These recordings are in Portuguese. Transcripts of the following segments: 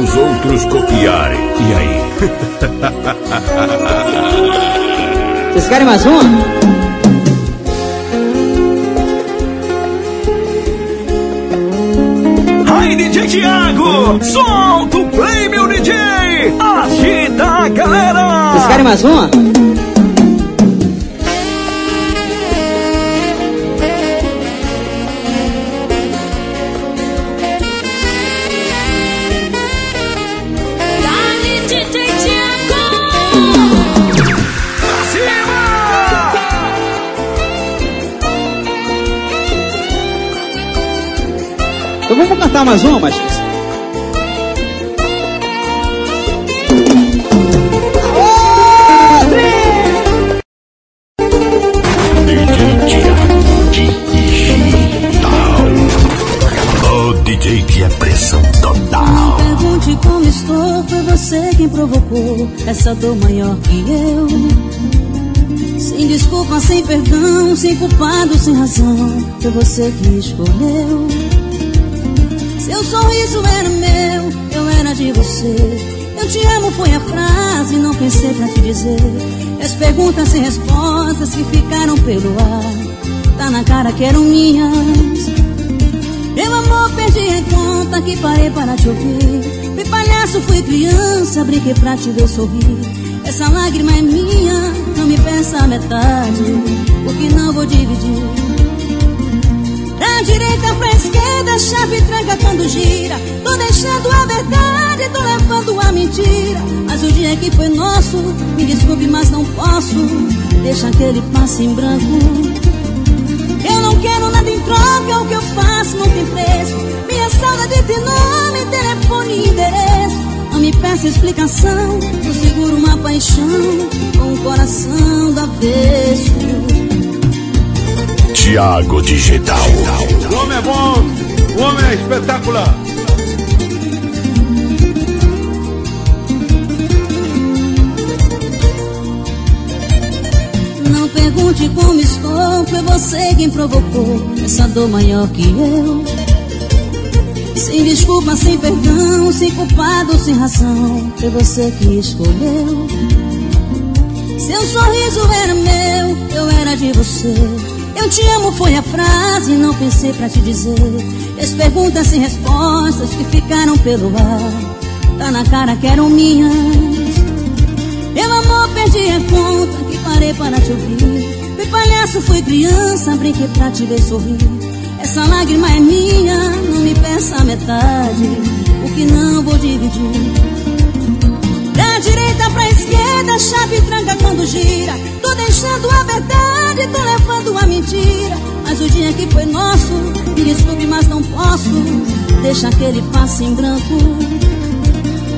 os outros copiarem. E aí? Vocês querem mais uma? Aí, DJ Thiago, solta o play, meu DJ! Agita a galera! Vocês querem mais uma? Vamos cantar mais uma, Matias? O DJ que é pressão total. Pergunte como estou, foi você quem provocou essa dor maior que eu. Sem desculpa, sem perdão, sem culpado, sem razão, foi você que escolheu. Sorriso era meu, eu era de você. Eu te amo foi a frase, não pensei pra te dizer. As perguntas sem respostas que ficaram pelo ar, tá na cara que eram minhas. Meu amor, perdi a conta que parei para te ouvir. Fui palhaço, fui criança, brinquei pra te ver sorrir. Essa lágrima é minha, não me peça a metade, porque não vou dividir. Da direita pra esquerda, a chave tranca quando gira. Tô deixando a verdade, tô levando a mentira. Mas o dia que foi nosso, me desculpe, mas não posso. Deixa que ele passe em branco. Eu não quero nada em troca, o que eu faço não tem preço. Minha saudade tem nome, telefone e endereço. Não me peça explicação, eu seguro uma paixão com o coração do avesso. Tiago Digital. O homem é bom, o homem é espetacular. Não pergunte como estou, foi você quem provocou essa dor maior que eu. Sem desculpa, sem perdão, sem culpado, sem razão, foi você que escolheu. Seu sorriso era meu, eu era de você. Eu te amo foi a frase, não pensei pra te dizer. E as perguntas sem respostas que ficaram pelo ar, tá na cara que eram minhas. Meu amor, perdi a conta que parei para te ouvir. Fui palhaço, fui criança, brinquei pra te ver sorrir. Essa lágrima é minha, não me peça a metade, o que não vou dividir. Da direita pra esquerda, chave tranca quando gira. Tô deixando a verdade, tô levando a mentira. Mas o dia que foi nosso, me desculpe, mas não posso. Deixa que ele passe em branco.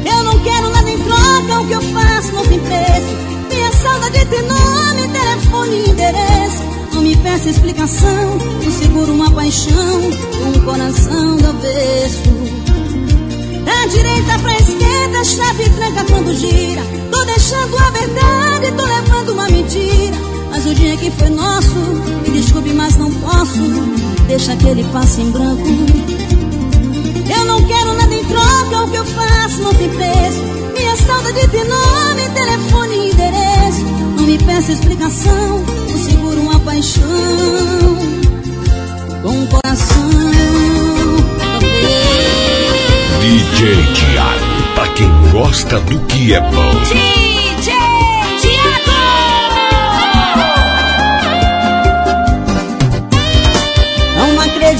Eu não quero nada em troca, o que eu faço não tem preço. Minha saudade tem nome, telefone e endereço. Não me peça explicação, eu seguro uma paixão o coração do avesso. Da direita pra esquerda, a chave tranca quando gira. Tô deixando a verdade, tô levando uma mentira. Mas o dia que foi nosso, me desculpe, mas não posso. Deixa que ele passe em branco. Eu não quero nada em troca, o que eu faço não tem preço. Minha saudade tem nome, telefone e endereço. Não me peça explicação, eu seguro uma paixão com o coração. DJ Tiago. Pra quem gosta do que é bom. DJ Não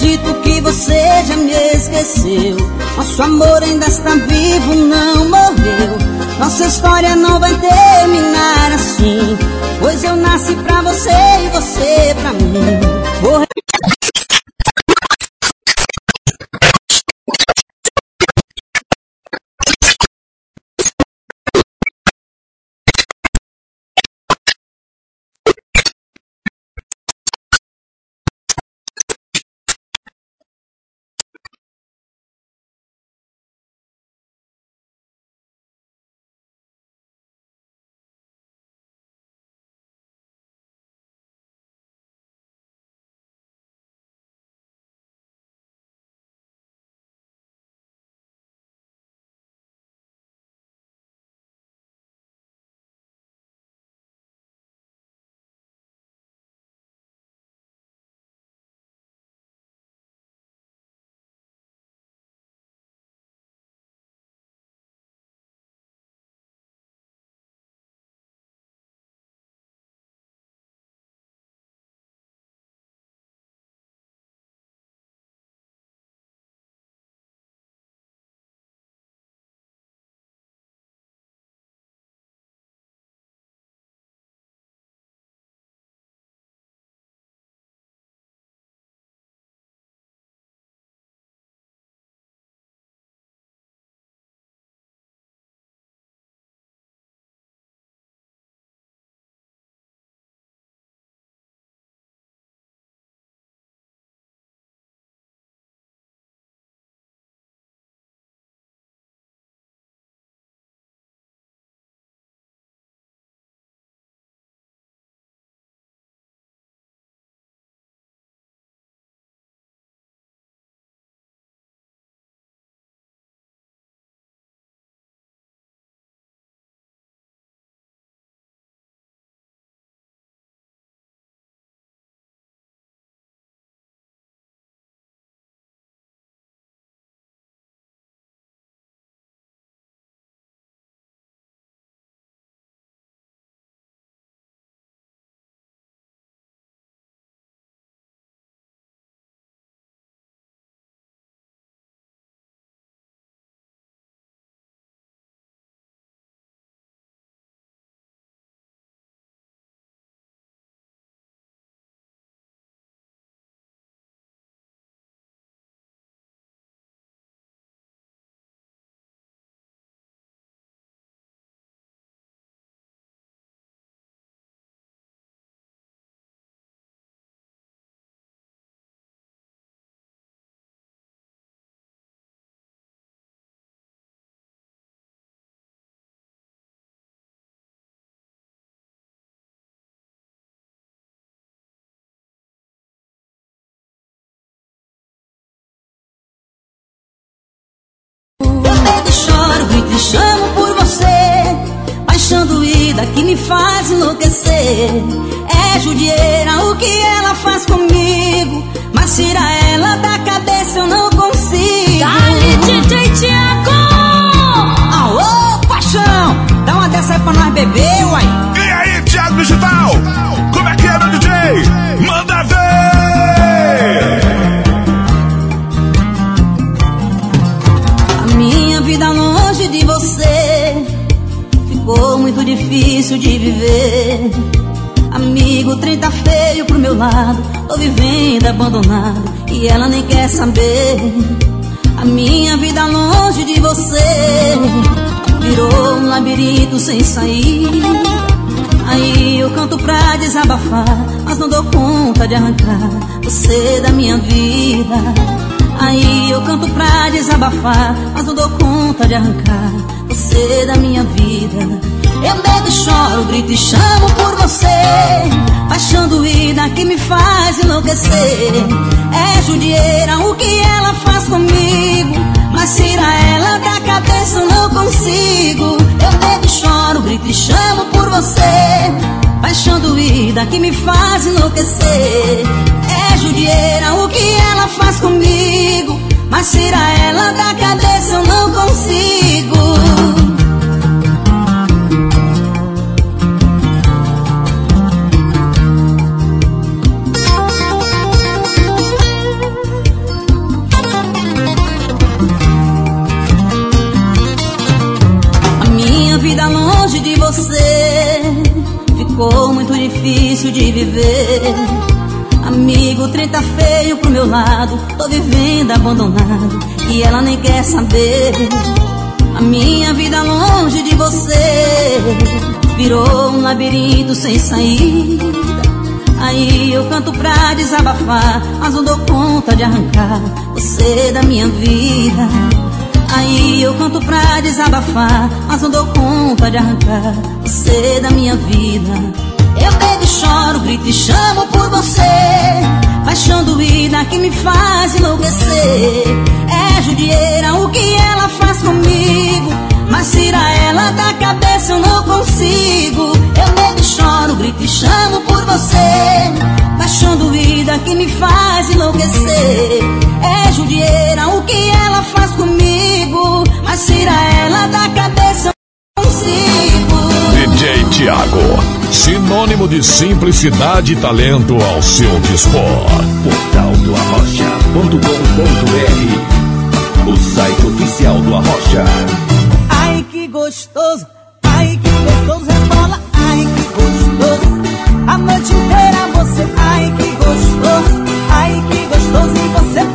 acredito que você já me esqueceu. Nosso amor ainda está vivo, não morreu. Nossa história não vai terminar assim. Pois eu nasci pra você e você pra mim. Dedo choro, e chamo por você. Paixão doída que me faz enlouquecer. É judieira o que ela faz comigo. Mas tira ela da cabeça, eu não consigo. Dale, DJ Tiago! Alô, paixão! Dá uma dessa aí pra nós beber, difícil de viver. Amigo, trem tá feio pro meu lado. Tô vivendo abandonado e ela nem quer saber. A minha vida longe de você virou um labirinto sem saída. Aí eu canto pra desabafar, mas não dou conta de arrancar você da minha vida. Aí eu canto pra desabafar, mas não dou conta de arrancar você da minha vida. Eu bebo choro, grito e chamo por você. Paixão doída que me faz enlouquecer. É judieira o que ela faz comigo. Mas tira ela da cabeça, eu não consigo. Eu bebo choro, grito e chamo por você. Paixão doída que me faz enlouquecer. É judieira o que ela faz comigo. Mas tira ela da cabeça, eu não consigo. A minha vida longe de você ficou muito difícil de viver. Amigo, o trem tá feio pro meu lado. Tô vivendo abandonado e ela nem quer saber. A minha vida longe de você virou um labirinto sem saída. Aí eu canto pra desabafar, mas não dou conta de arrancar você da minha vida. Aí eu canto pra desabafar, mas não dou conta de arrancar você da minha vida. Eu bebo e choro, grito e chamo por você. Paixão doída que me faz enlouquecer. É judieira o que ela faz comigo. Mas tira ela da cabeça, eu não consigo. Eu bebo e choro, grito e chamo por você. Paixão doída que me faz enlouquecer. É judieira o que ela faz comigo. Mas tira ela da cabeça. DJ Tiago, sinônimo de simplicidade e talento ao seu dispor. Portal do Arrocha.com.br O site oficial do Arrocha. Ai que gostoso, ai que gostoso rebola, ai que gostoso. A noite inteira você, ai que gostoso, ai que gostoso e você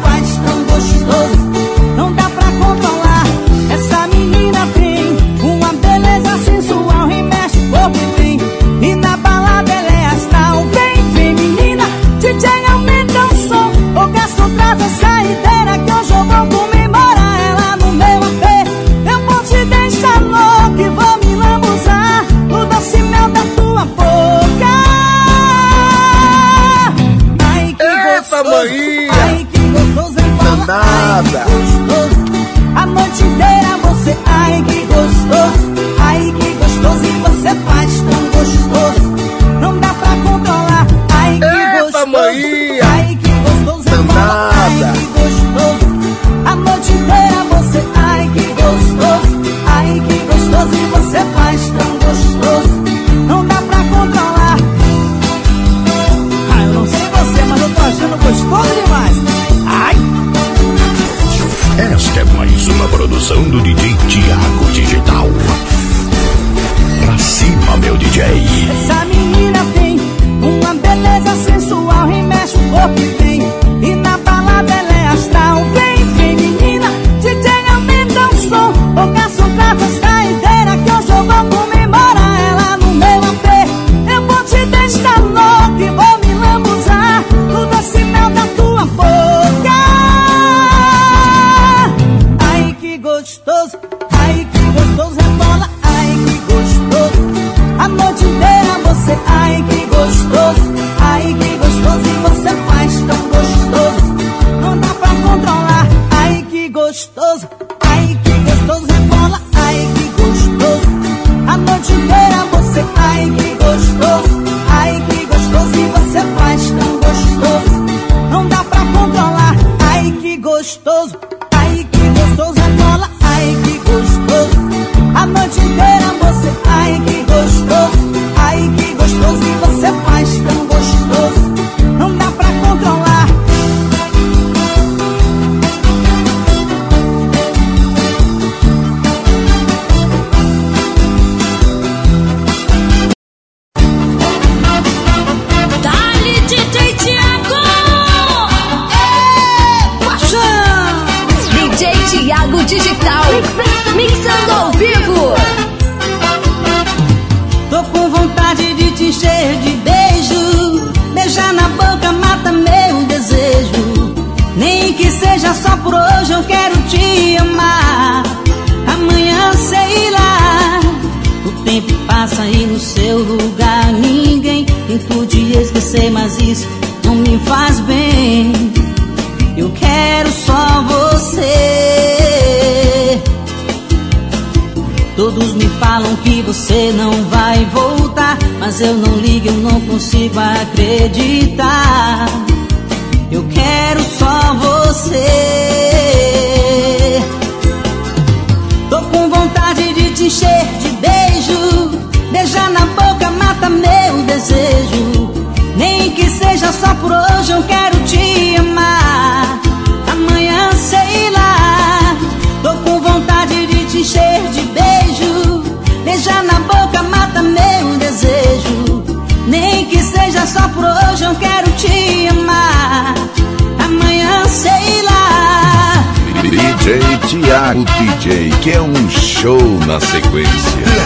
DJ, que é um show na sequência.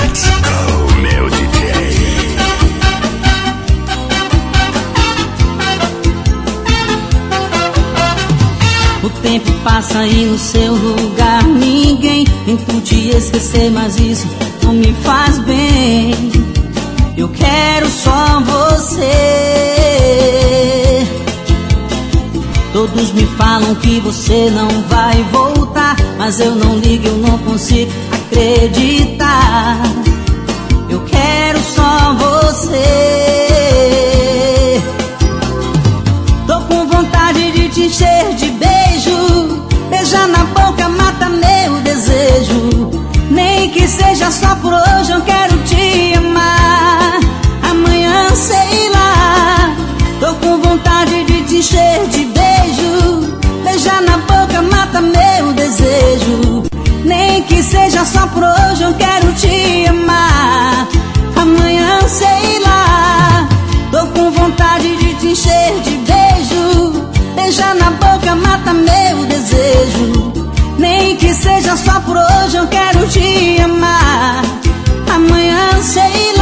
Let's go, meu DJ. O tempo passa e no seu lugar ninguém Tento te esquecer, mas isso não me faz bem Eu quero só você Todos me falam que você não vai voltar Mas eu não ligo, eu não consigo acreditar. Eu quero só você. Tô com vontade de te encher de beijo. Beijar na boca mata meu desejo. Nem que seja só por hoje eu quero seja só por hoje eu quero te amar. Amanhã sei lá Tô com vontade de te encher de beijo. Beijar na boca mata meu desejo. Nem que seja só por hoje eu quero te amar. Amanhã sei lá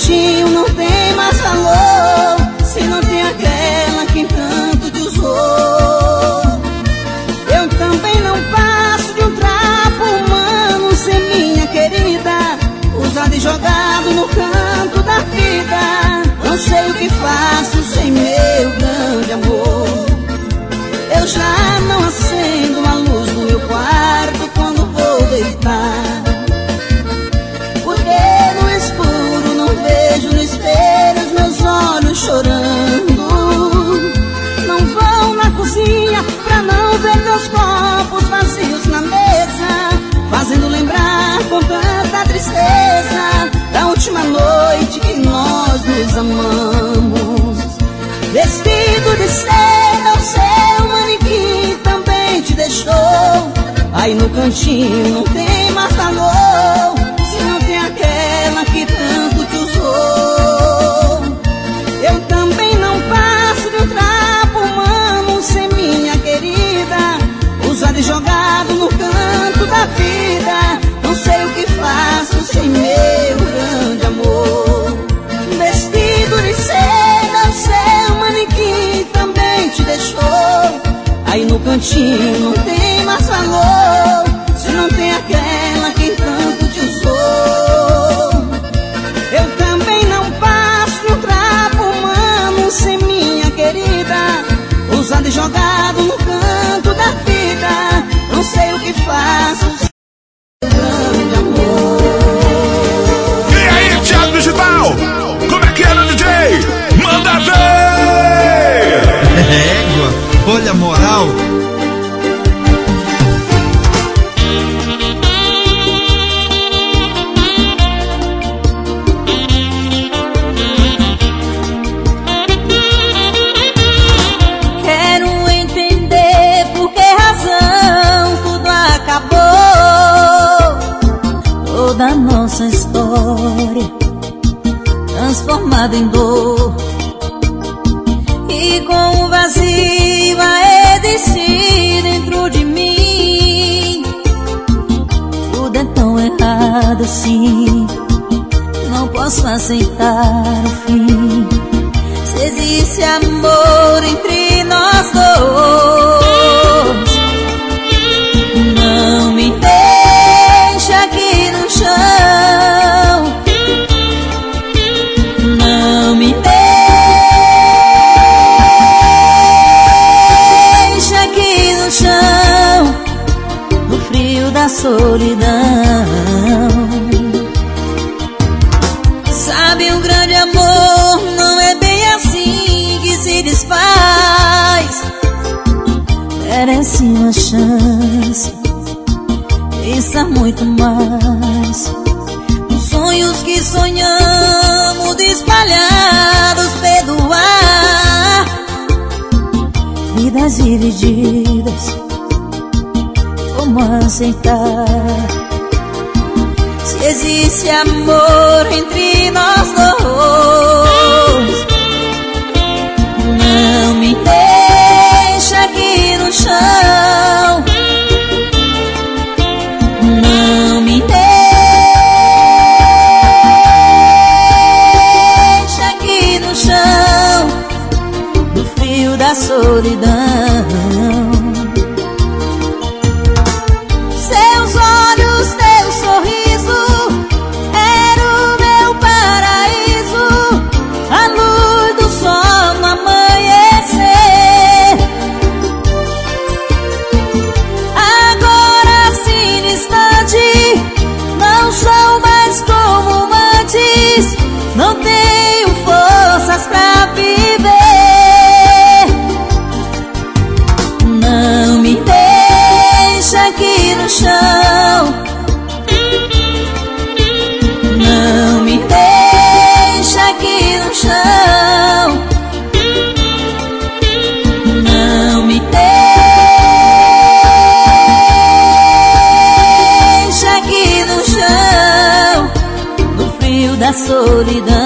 cantinho não tem mais valor se não tem aquela que tanto te usou. Eu também não passo de um trapo humano sem minha querida, usado e jogado no canto da vida. Não sei o que faço sem meu tristeza da última noite que nós nos amamos. Vestido de seda, o seu manequim também te deixou. Aí no cantinho não tem mais valor, se não tem aquela que tanto te usou. Eu também não passo de um trapo humano sem minha querida, usado e jogado no canto da vida. Não tem mais valor, transformada em dor. E com o vazio a si dentro de mim. Tudo é tão errado assim. Não posso aceitar o fim. Se existe amor entre nós dois, não me solidão. Sabe, um grande amor não é bem assim que se desfaz. Merece uma chance, pensa muito mais. Os sonhos que sonhamos espalhados pelo ar. Vidas divididas, aceitar? Se existe amor entre nós dois, solidão.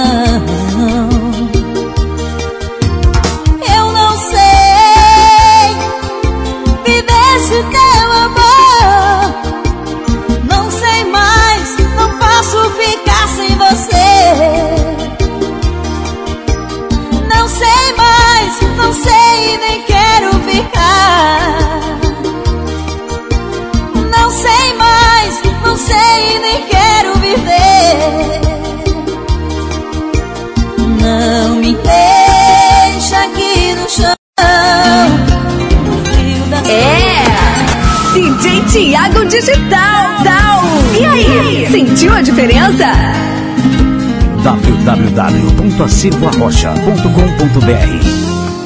Roça.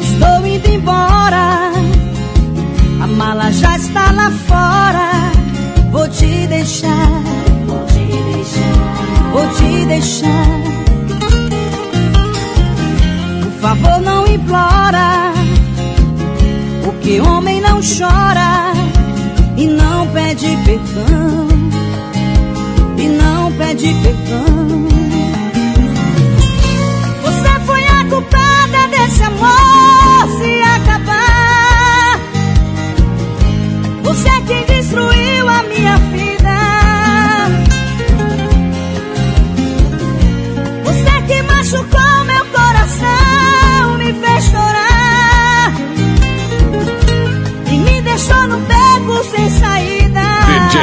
Estou indo embora, a mala já está lá fora. Vou te deixar, vou te deixar, vou te deixar. Por favor, não implora, porque homem não chora e não pede perdão de pecado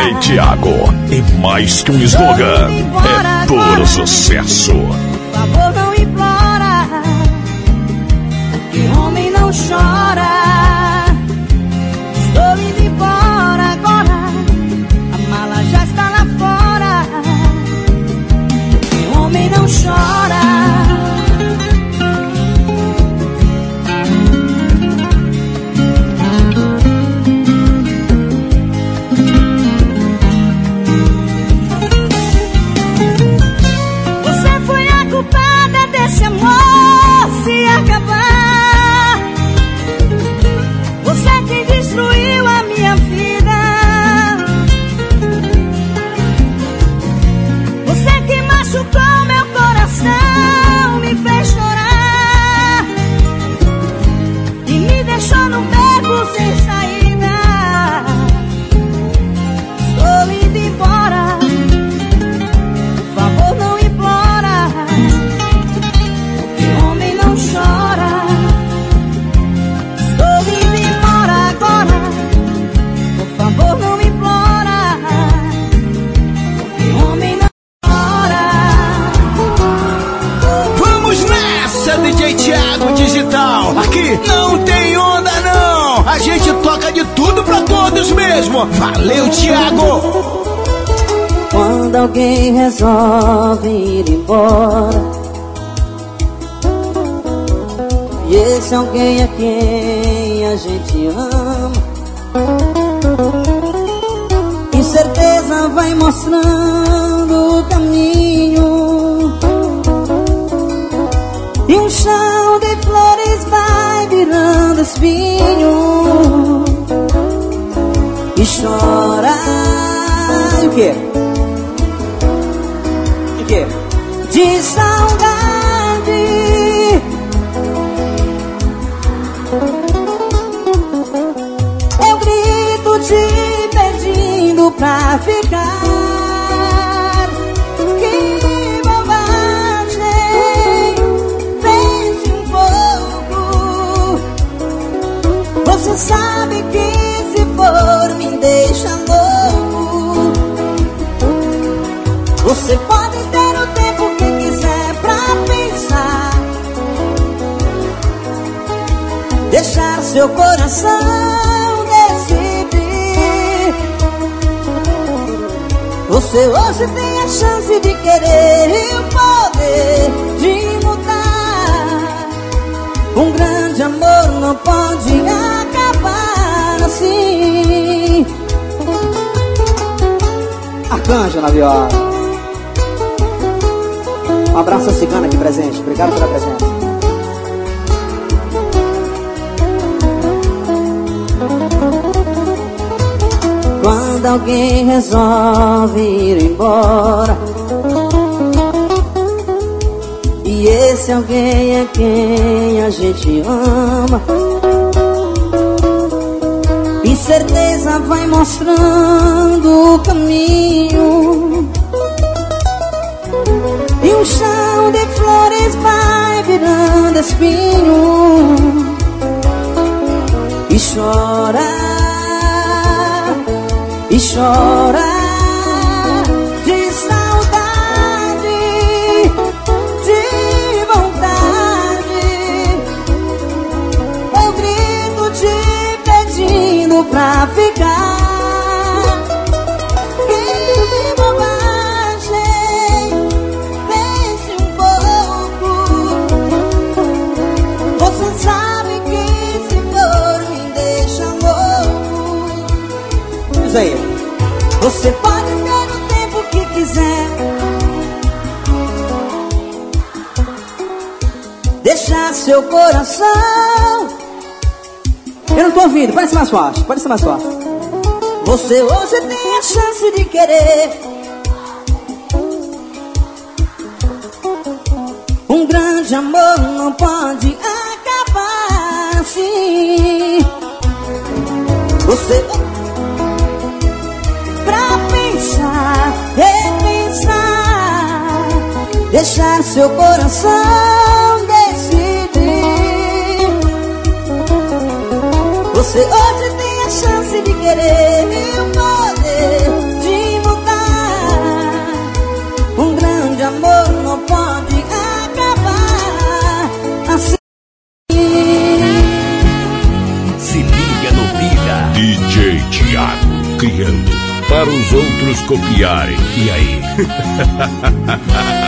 Ei, Tiago, e mais que um slogan, é puro sucesso. Um abraço a cigana aqui presente. Obrigado pela presença. Quando alguém resolve ir embora E esse alguém é quem a gente ama Incerteza vai mostrando o caminho chão de flores vai virando espinho e chora, e chora. seu coração. Eu não tô ouvindo, parece mais forte, parece mais forte. Você hoje tem a chance de querer. Um grande amor não pode acabar assim. Você tá pra pensar, repensar, deixar seu coração. Você hoje tem a chance de querer e o poder de mudar. Um grande amor não pode acabar assim. Se liga no Vida. DJ Tiago, criando para os outros copiarem. E aí?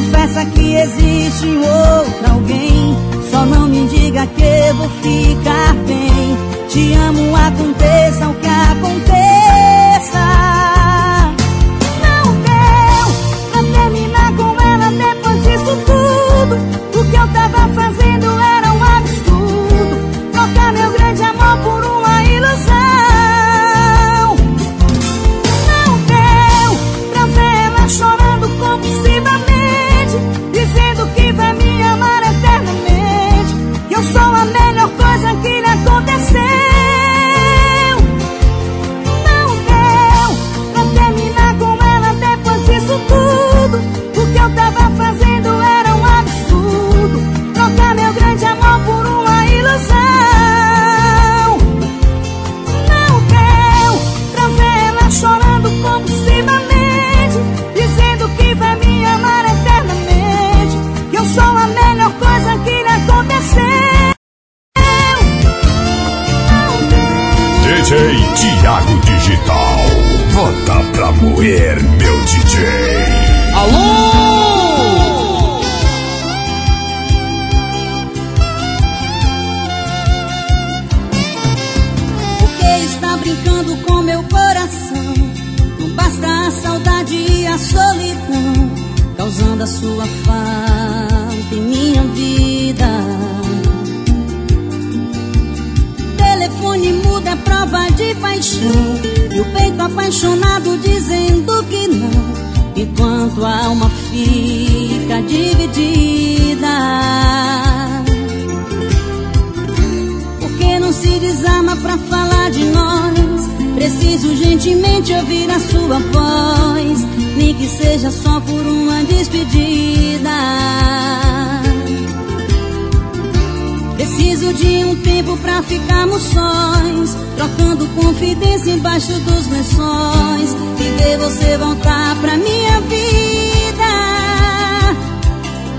Confessa que existe outro alguém. Só não me diga que vou ficar bem. Te amo, aconteça o que aconteça We're meu DJ. preciso urgentemente ouvir a sua voz, nem que seja só por uma despedida. Preciso de um tempo para ficarmos sós, trocando confidência embaixo dos lençóis e ver você voltar pra minha vida.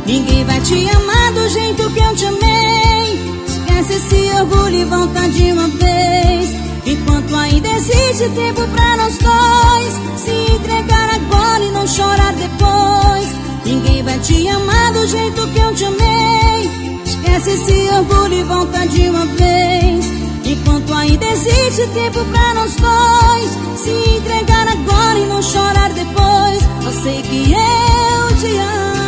Ninguém vai te amar do jeito que eu te amei. Esquece esse orgulho e volta de uma vez. Enquanto ainda existe tempo pra nós dois Se entregar agora e não chorar depois. Ninguém vai te amar do jeito que eu te amei. Esquece esse orgulho e volta de uma vez. Enquanto ainda existe tempo pra nós dois Se entregar agora e não chorar depois. Eu sei que eu te amo.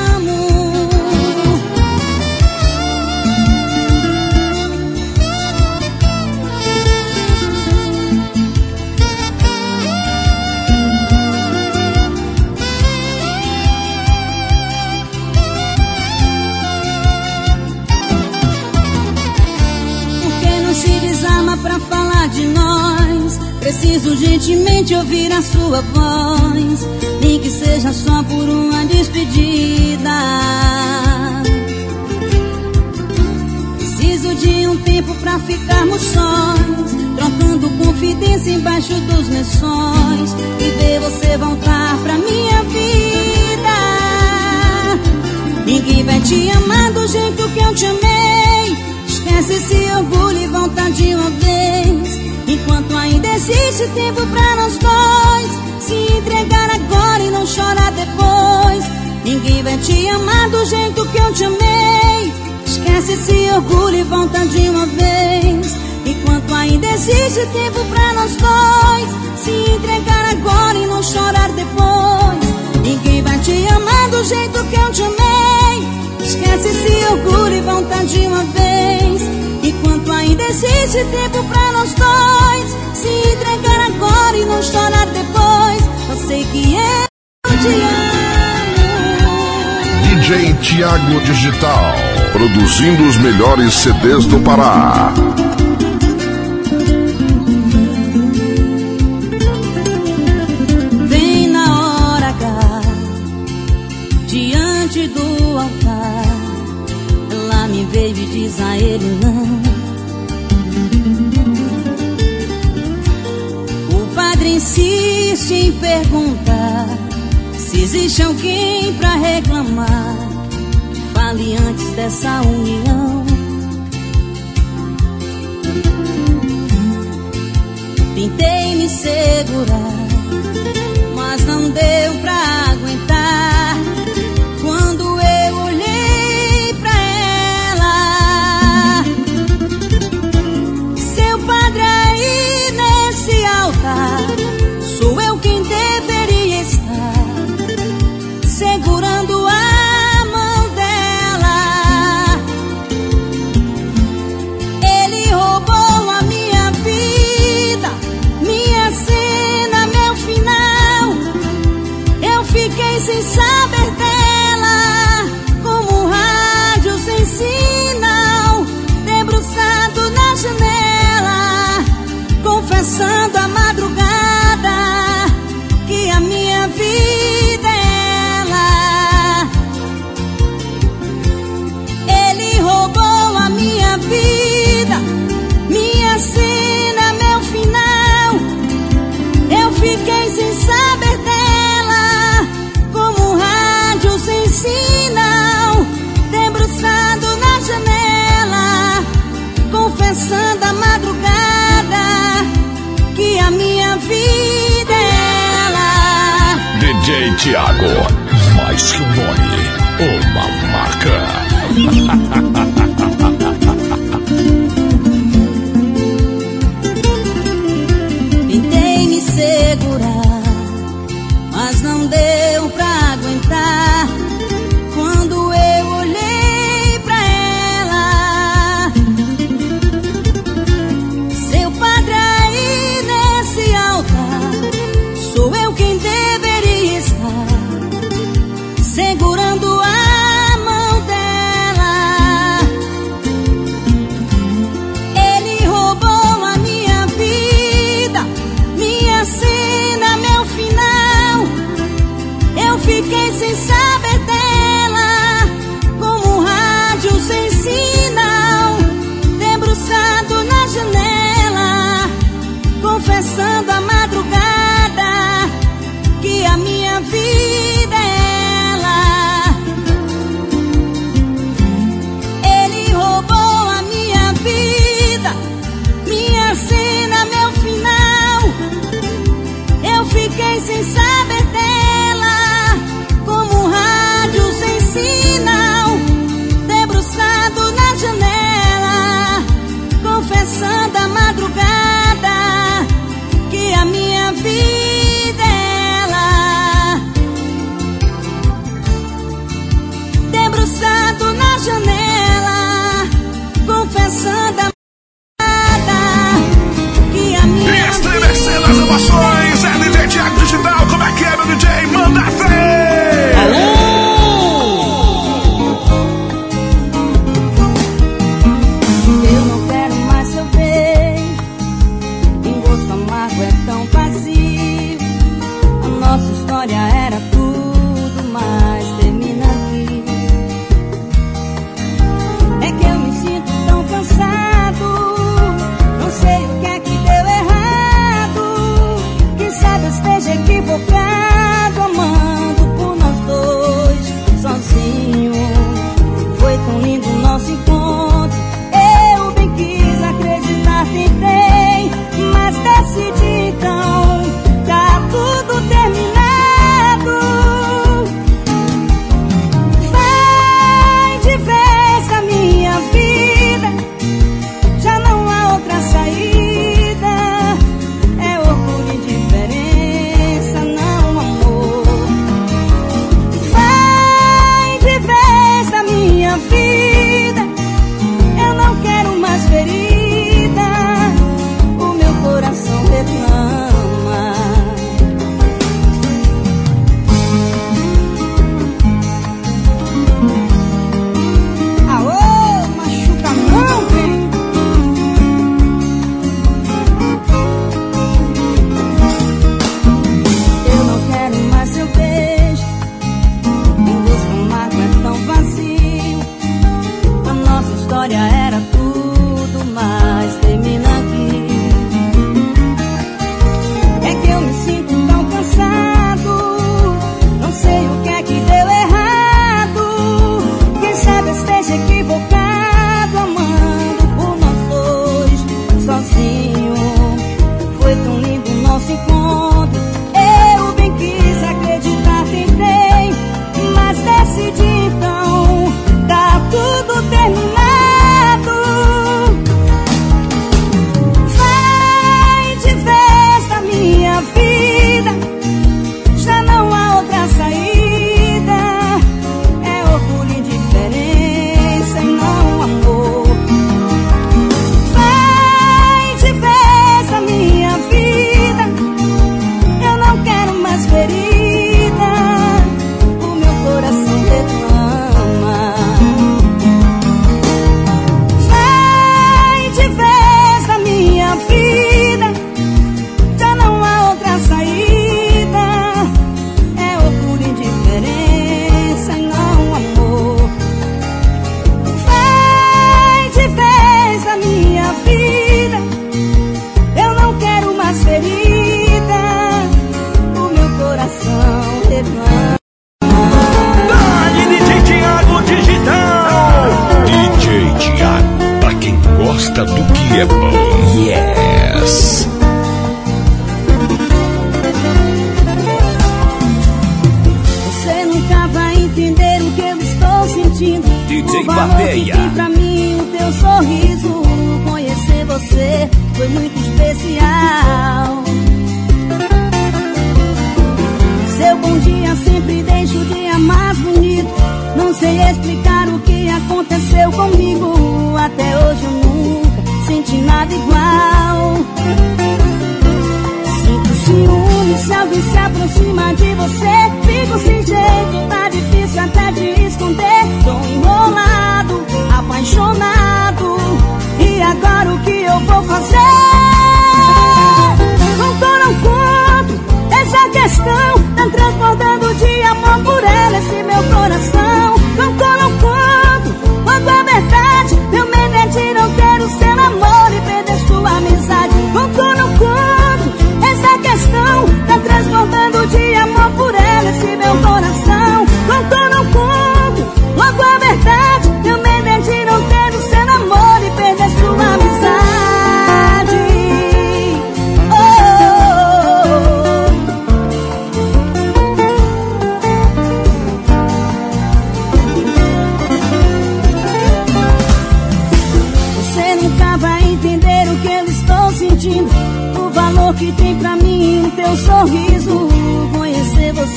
De nós. Preciso urgentemente ouvir a sua voz, nem que seja só por uma despedida. Preciso de um tempo pra ficarmos sós, trocando confidência embaixo dos lençóis e ver você voltar pra minha vida. Ninguém vai te amar do jeito que eu te amei. Esquece esse orgulho e volta de uma vez. Enquanto ainda existe tempo pra nós dois Se entregar agora e não chorar depois. Ninguém vai te amar do jeito que eu te amei. Esquece esse orgulho e volta de uma vez. Enquanto ainda existe tempo pra nós dois Se entregar agora e não chorar depois. Ninguém vai te amar do jeito que eu te amei. Esquece esse orgulho e volta de uma vez ainda existe tempo pra nós dois. Se entregar agora e não chorar depois. Eu sei que eu te amo. DJ Tiago Digital Produzindo os melhores CDs do Pará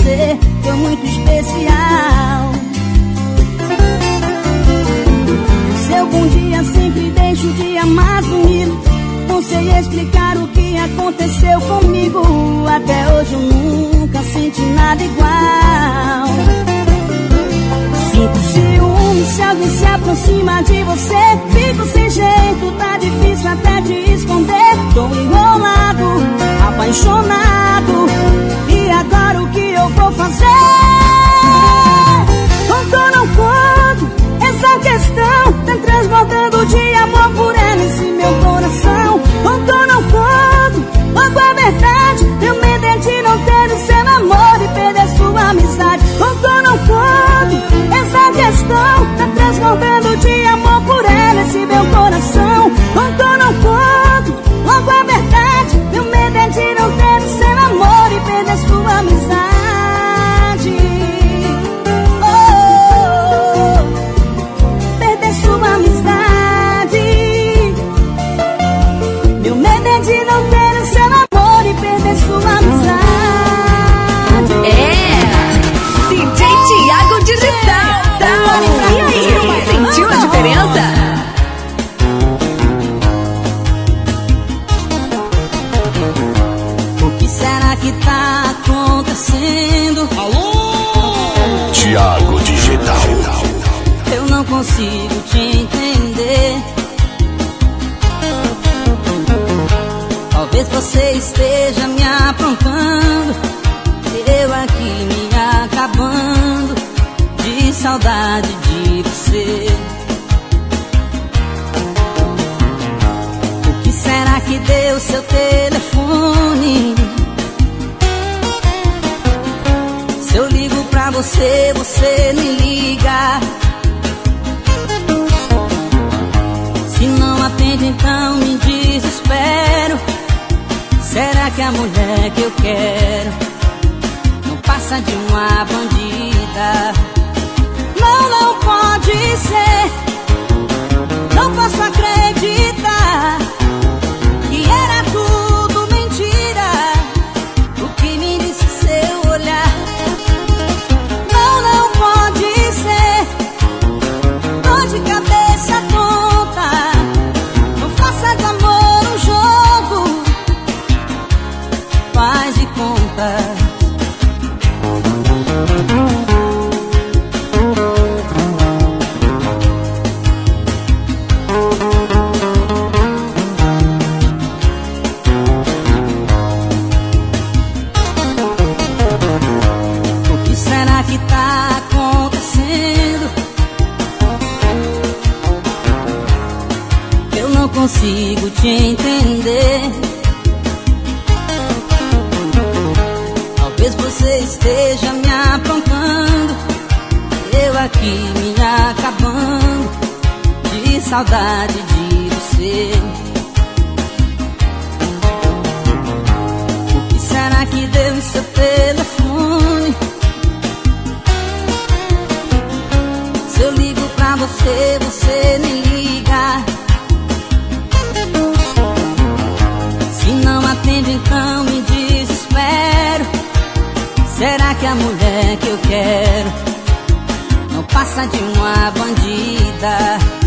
você foi muito especial. Seu bom dia sempre deixa o dia mais bonito. Não sei explicar o que aconteceu comigo. Até hoje eu nunca senti nada igual. Sinto ciúme se alguém se aproxima de você. Fico sem jeito, tá difícil até de esconder. Tô enrolado, apaixonado. Agora o que eu vou fazer? Conto não conto. Essa questão tá transbordando de amor por ela, esse meu coração. Conto não conto. Logo a verdade, meu medo é de não ter o seu amor e perder sua amizade. Conto não conto. Essa questão tá transbordando de amor por ela, esse meu coração. Acontecendo? Tiago Digital. Eu não consigo te entender. Talvez você esteja me aprontando. Eu aqui me acabando de saudade de você. O que será que deu seu telefone? Você, você me liga. Se não atende, então me desespero. Será que a mulher que eu quero não passa de uma bandida? saudade de você. O que será que deu em seu telefone? Se eu ligo pra você, você nem liga. Se não atende, então me desespero. Será que a mulher que eu quero não passa de uma bandida?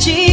de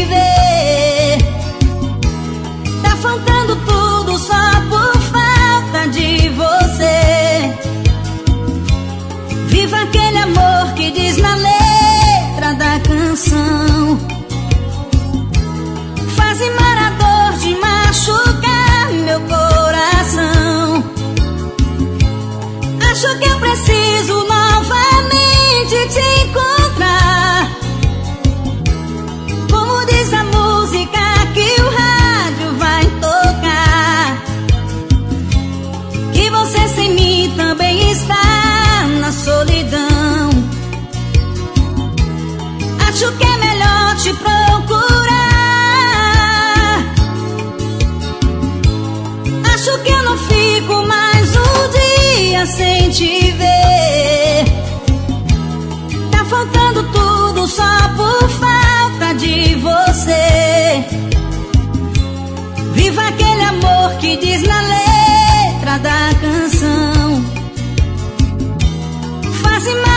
sem te ver. Tá faltando tudo só por falta de você. Viva aquele amor que diz na letra da canção. Faz a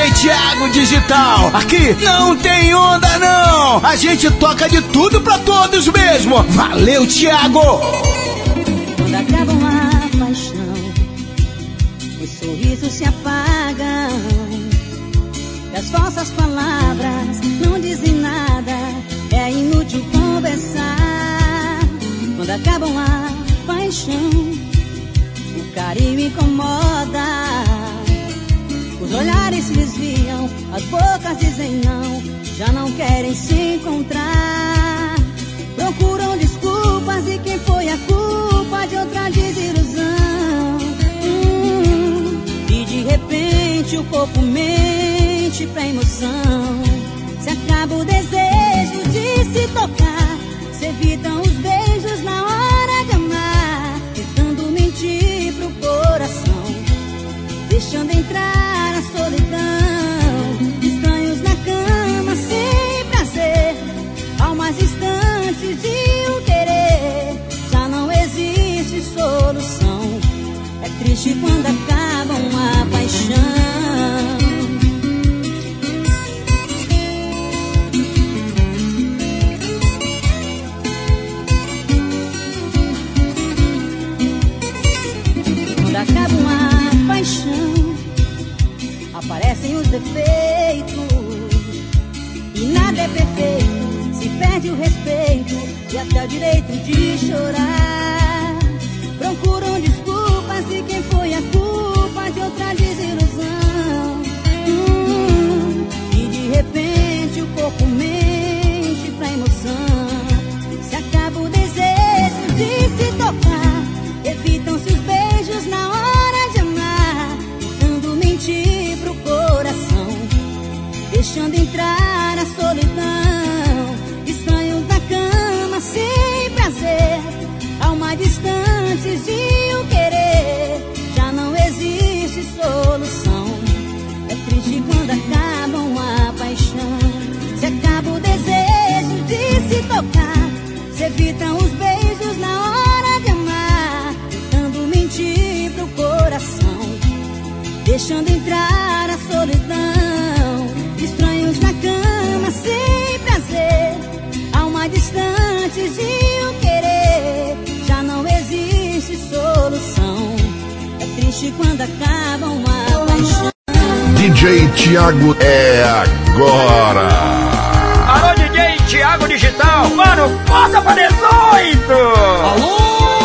DJ Thiago Digital. Aqui não tem onda, não. A gente toca de tudo pra todos mesmo. Valeu, Thiago. Quando acabam a paixão, os sorrisos se apagam. E as falsas palavras não dizem nada. É inútil conversar. Quando acabam a paixão, o carinho incomoda. Os olhares se desviam, as bocas dizem não, já não querem se encontrar. Procuram desculpas e quem foi a culpa de outra desilusão. Hum, e de repente o corpo mente pra emoção. Se acaba o desejo de se tocar, se evitam os beijos na hora de amar, tentando mentir pro coração deixando entrar a solidão. Estranhos na cama sem prazer, almas distantes de um querer. Já não existe solução. É triste quando acaba uma paixão. E nada é perfeito, se perde o respeito e até o direito de chorar. Procuram desculpas e quem foi a culpa de outra desilusão. Hum, e de repente o corpo mente pra emoção. Se acaba o desejo de se tocar, evitam-se os beijos na hora deixando entrar a solidão. Estranhos na cama sem prazer, alma distantes de um querer, já não existe solução. É triste quando acaba uma paixão. Se acaba o desejo de se tocar, se evitam os beijos na hora de amar, tentando mentir pro coração, deixando entrar triste quando acaba uma paixão. DJ Tiago é agora. Alô, DJ Thiago Digital. Mano, bota pra 18. Não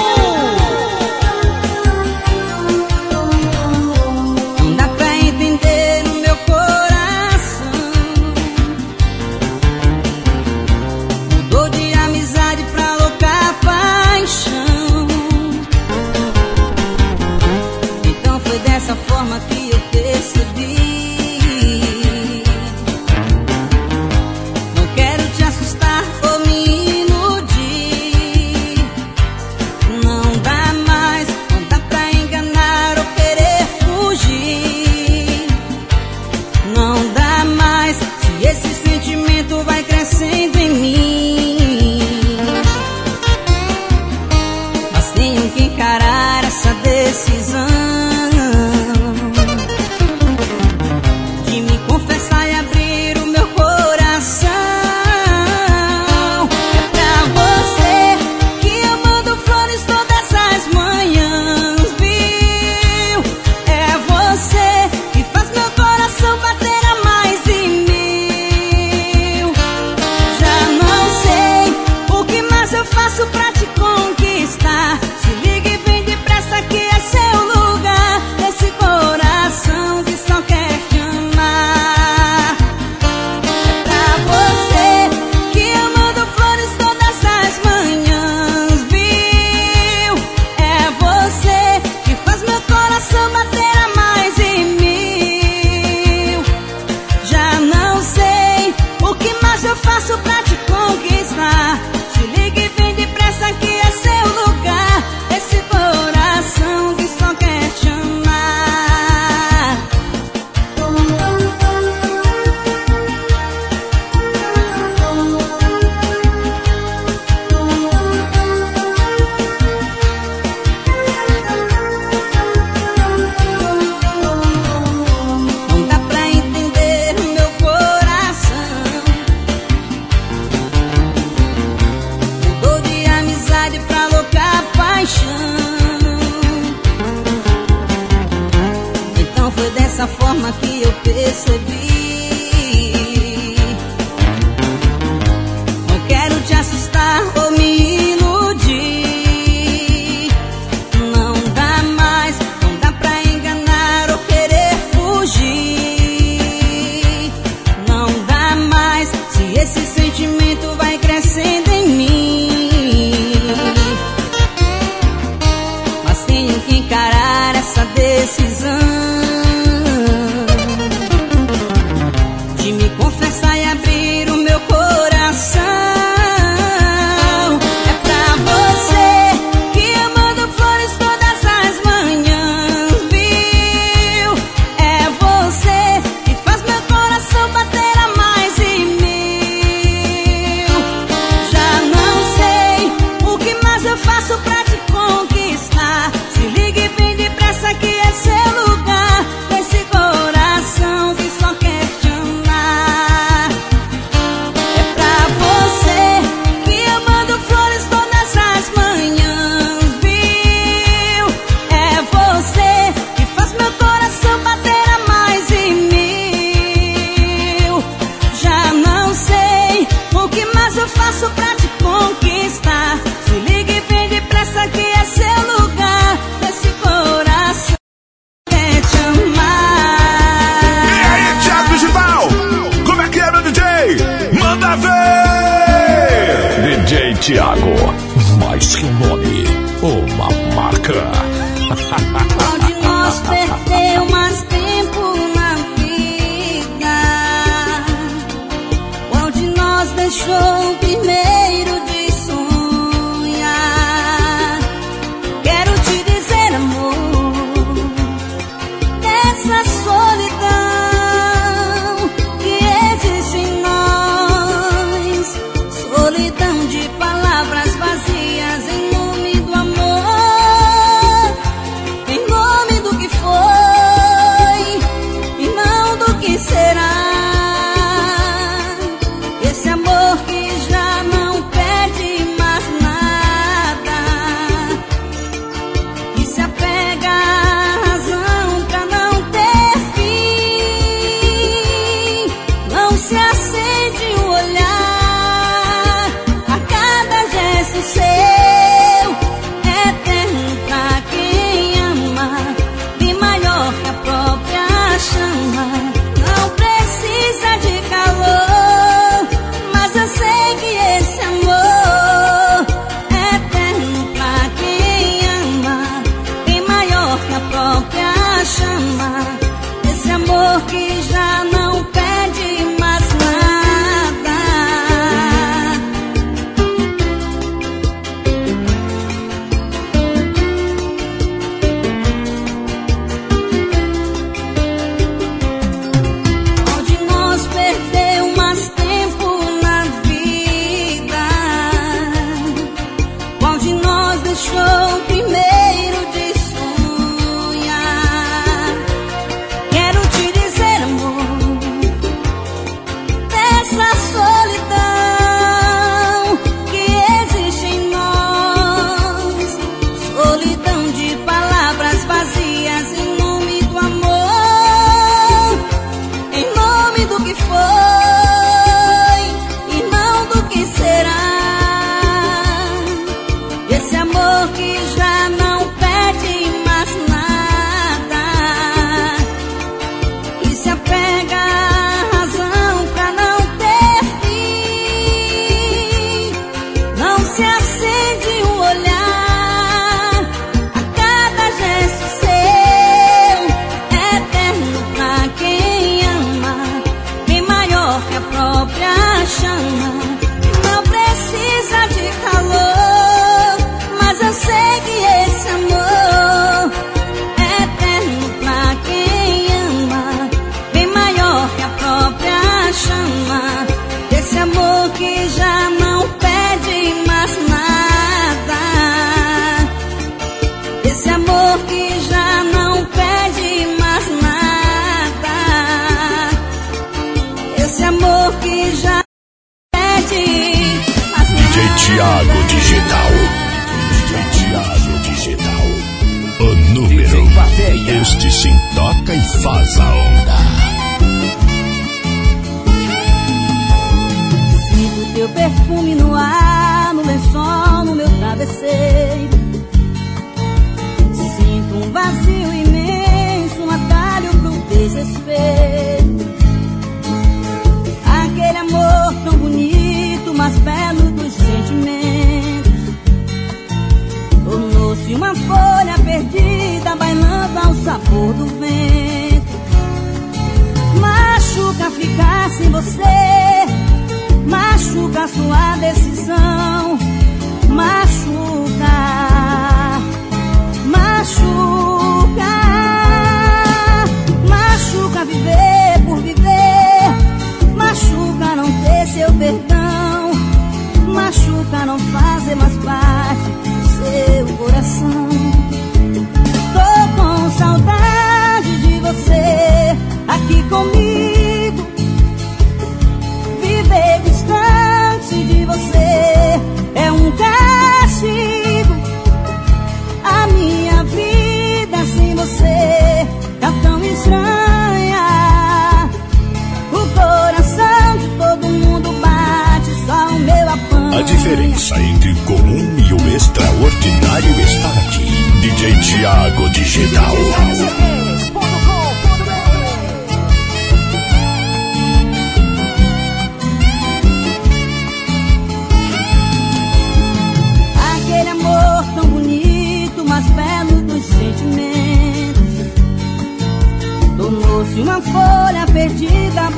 um nome, uma marca.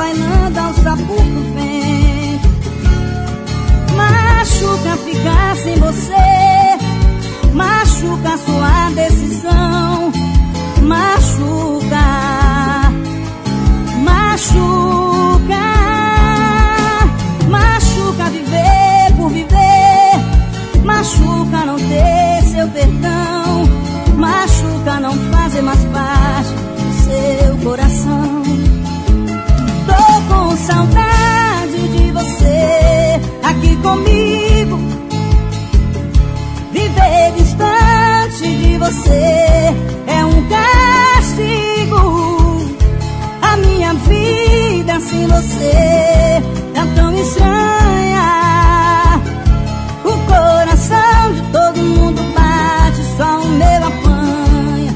bailando ao sabor do vento. Machuca ficar sem você, machuca sua decisão, machuca, machuca, machuca viver por viver, machuca não ter seu perdão, saudade de você aqui comigo. Viver distante de você é um castigo. A minha vida sem você tá tão estranha. O coração de todo mundo bate, só o meu apanha.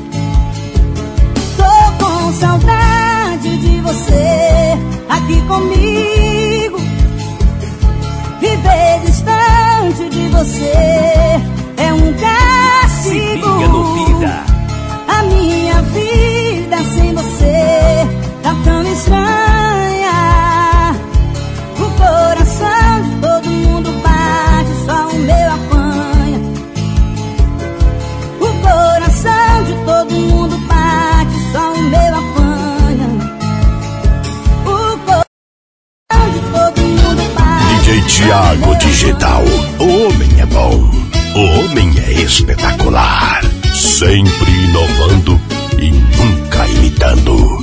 Tô com saudade de você aqui comigo. Viver distante de você é um Se castigo. no vida. A minha vida sem você tá tão estranha. O coração de todo mundo bate, só o meu apanha. O coração de todo mundo Tiago Digital. O homem é bom. O homem é espetacular. Sempre inovando e nunca imitando.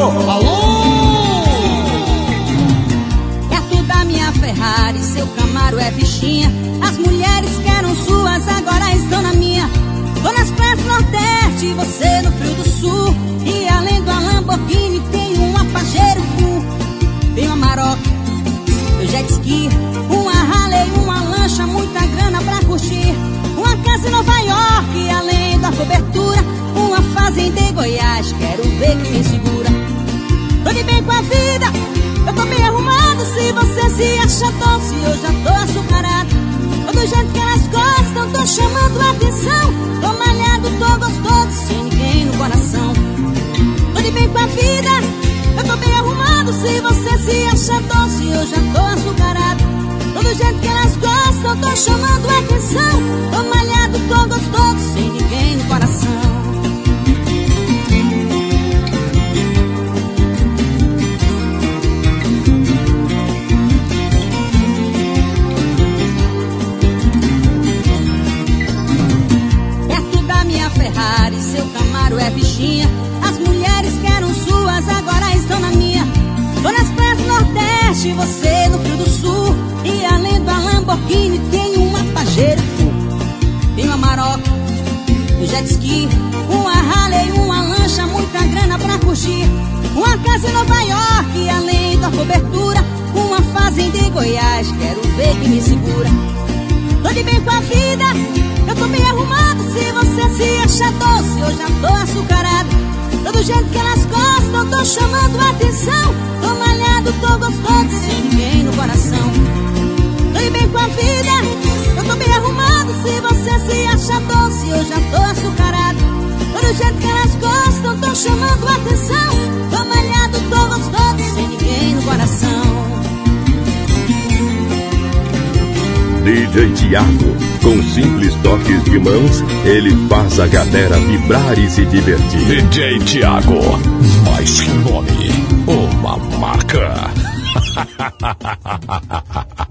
Alô! É tudo a minha Ferrari, seu Camaro é fichinha. As mulheres que eram suas agora estão na minha. Tô nas praias Nordeste, você no Frio do Sul. E além do Lamborghini tem um Pajero Full. Tem uma Maroc, meu jet ski, uma Harley, uma lancha, muita grana pra curtir. Uma casa em Nova York, além da cobertura. Uma fazenda em Goiás, quero ver quem segura. Com a vida, eu tô bem arrumado. Se você se acha doce, eu já tô açucarado. Tô do jeito que elas gostam, tô chamando a atenção. Tô malhado, tô gostoso, sem ninguém no coração. Tô de bem com a vida, eu tô bem arrumado. Se você se acha doce, eu já tô açucarado. Tô do jeito que elas gostam, tô chamando a atenção. Tô malhado, tô gostoso, sem ninguém no coração. As mulheres que eram suas agora estão na minha. Tô nas praias do Nordeste, você no Rio do Sul. E além da Lamborghini, tem uma Pajero. Tem uma Maroc, um jet ski, uma Harley, uma lancha, muita grana pra curtir. Uma casa em Nova York, além da cobertura, uma fazenda em Goiás. Quero ver quem me segura. Tô de bem com a vida, tô bem arrumado. Se você se acha doce, eu já tô açucarado. Tô do jeito que elas gostam, tô chamando atenção. Tô malhado, tô gostoso, sem ninguém no coração. Tô bem com a vida, eu tô bem arrumado. Se você se acha doce, eu já tô açucarado. Tô do jeito que elas gostam, tô chamando atenção. Tô malhado, tô gostoso, sem ninguém no coração. DJ Tiago, com simples toques de mãos, ele faz a galera vibrar e se divertir. DJ Tiago, mais que nome, uma marca.